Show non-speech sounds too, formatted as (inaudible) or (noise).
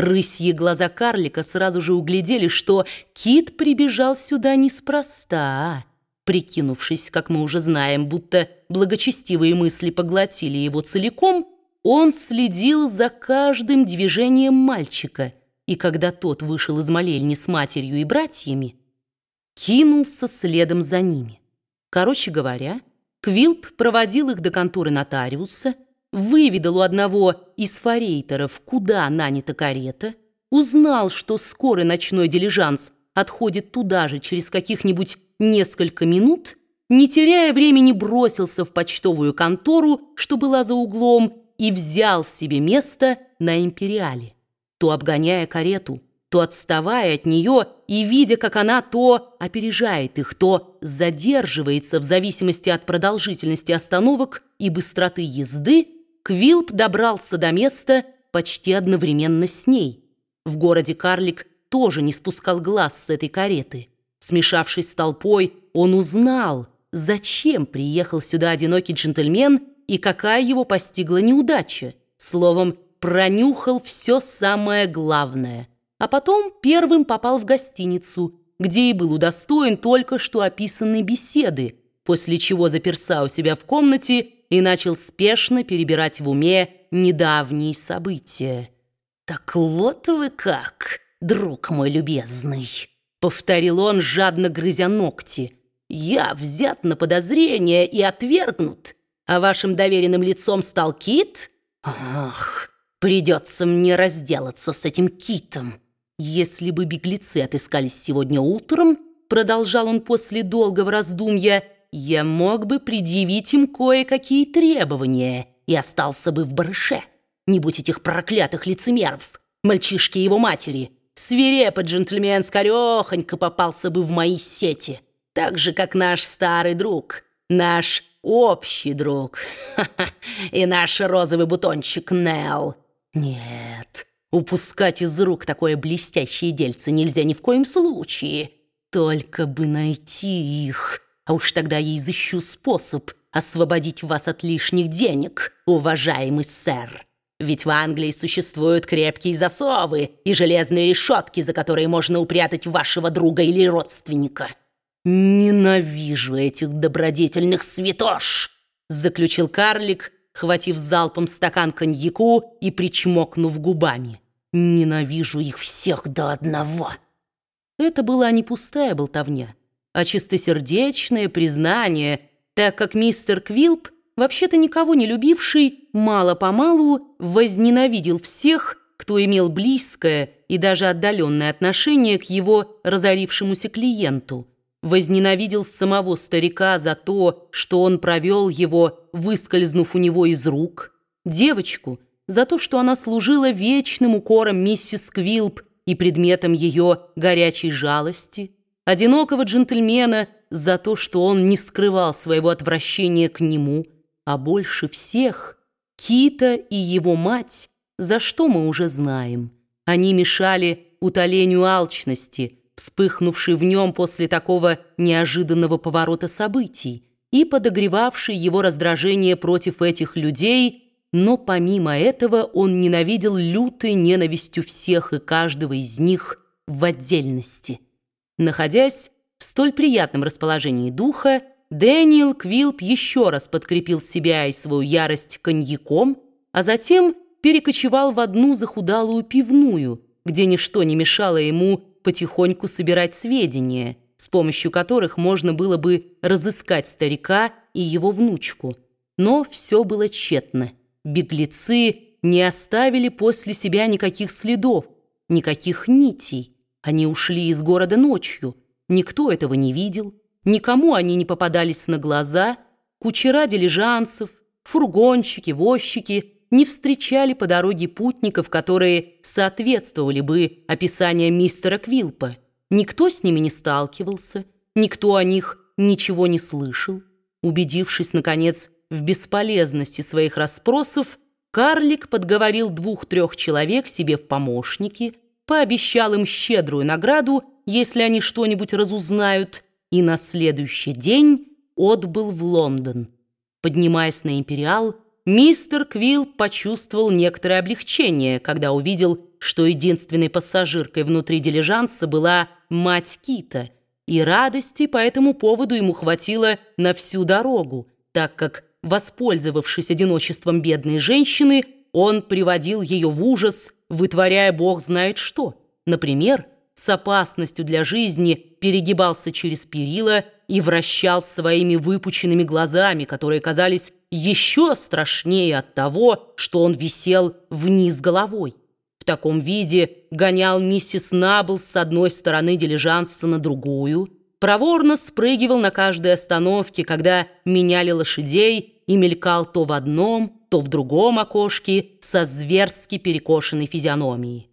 Рысьи глаза карлика сразу же углядели, что кит прибежал сюда неспроста. Прикинувшись, как мы уже знаем, будто благочестивые мысли поглотили его целиком, он следил за каждым движением мальчика, и когда тот вышел из молельни с матерью и братьями, кинулся следом за ними. Короче говоря, Квилп проводил их до конторы нотариуса, выведал у одного из форейтеров, куда нанята карета, узнал, что скорый ночной дилижанс отходит туда же через каких-нибудь несколько минут, не теряя времени бросился в почтовую контору, что была за углом, и взял себе место на империале, то обгоняя карету, то отставая от нее и видя, как она то опережает их, то задерживается в зависимости от продолжительности остановок и быстроты езды, Квилп добрался до места почти одновременно с ней. В городе Карлик тоже не спускал глаз с этой кареты. Смешавшись с толпой, он узнал, зачем приехал сюда одинокий джентльмен и какая его постигла неудача. Словом, пронюхал все самое главное. А потом первым попал в гостиницу, где и был удостоен только что описанной беседы, после чего заперся у себя в комнате и начал спешно перебирать в уме недавние события. «Так вот вы как, друг мой любезный!» — повторил он, жадно грызя ногти. «Я взят на подозрение и отвергнут, а вашим доверенным лицом стал Кит? Ах, придется мне разделаться с этим Китом. Если бы беглецы отыскались сегодня утром, продолжал он после долгого раздумья, я мог бы предъявить им кое-какие требования и остался бы в барыше. Не будь этих проклятых лицемеров, мальчишки его матери. Свирепый джентльмен скорехонько попался бы в мои сети, так же, как наш старый друг, наш общий друг (laughs) и наш розовый бутончик Нелл. Нет, упускать из рук такое блестящее дельце нельзя ни в коем случае. Только бы найти их». А уж тогда я изыщу способ освободить вас от лишних денег, уважаемый сэр. Ведь в Англии существуют крепкие засовы и железные решетки, за которые можно упрятать вашего друга или родственника. Ненавижу этих добродетельных святош, заключил карлик, хватив залпом стакан коньяку и причмокнув губами. Ненавижу их всех до одного. Это была не пустая болтовня а чистосердечное признание, так как мистер Квилп, вообще-то никого не любивший, мало-помалу возненавидел всех, кто имел близкое и даже отдаленное отношение к его разорившемуся клиенту. Возненавидел самого старика за то, что он провел его, выскользнув у него из рук, девочку за то, что она служила вечным укором миссис Квилп и предметом ее горячей жалости – одинокого джентльмена за то, что он не скрывал своего отвращения к нему, а больше всех Кита и его мать, за что мы уже знаем. Они мешали утолению алчности, вспыхнувшей в нем после такого неожиданного поворота событий и подогревавшей его раздражение против этих людей, но помимо этого он ненавидел лютой ненавистью всех и каждого из них в отдельности. Находясь в столь приятном расположении духа, Дэниел Квилп еще раз подкрепил себя и свою ярость коньяком, а затем перекочевал в одну захудалую пивную, где ничто не мешало ему потихоньку собирать сведения, с помощью которых можно было бы разыскать старика и его внучку. Но все было тщетно. Беглецы не оставили после себя никаких следов, никаких нитей. Они ушли из города ночью. Никто этого не видел. Никому они не попадались на глаза. Кучера дилижансов, фургонщики, возчики не встречали по дороге путников, которые соответствовали бы описанию мистера Квилпа. Никто с ними не сталкивался, никто о них ничего не слышал. Убедившись, наконец, в бесполезности своих расспросов, карлик подговорил двух-трех человек себе в помощники – пообещал им щедрую награду, если они что-нибудь разузнают, и на следующий день отбыл в Лондон. Поднимаясь на «Империал», мистер Квилл почувствовал некоторое облегчение, когда увидел что единственной пассажиркой внутри дилижанса была мать Кита, и радости по этому поводу ему хватило на всю дорогу, так как, воспользовавшись одиночеством бедной женщины, он приводил ее в ужас, вытворяя бог знает что. Например, с опасностью для жизни перегибался через перила и вращал своими выпученными глазами, которые казались еще страшнее от того, что он висел вниз головой. В таком виде гонял миссис Наблс с одной стороны дилижанса на другую, проворно спрыгивал на каждой остановке, когда меняли лошадей, и мелькал то в одном, то в другом окошке со зверски перекошенной физиономией.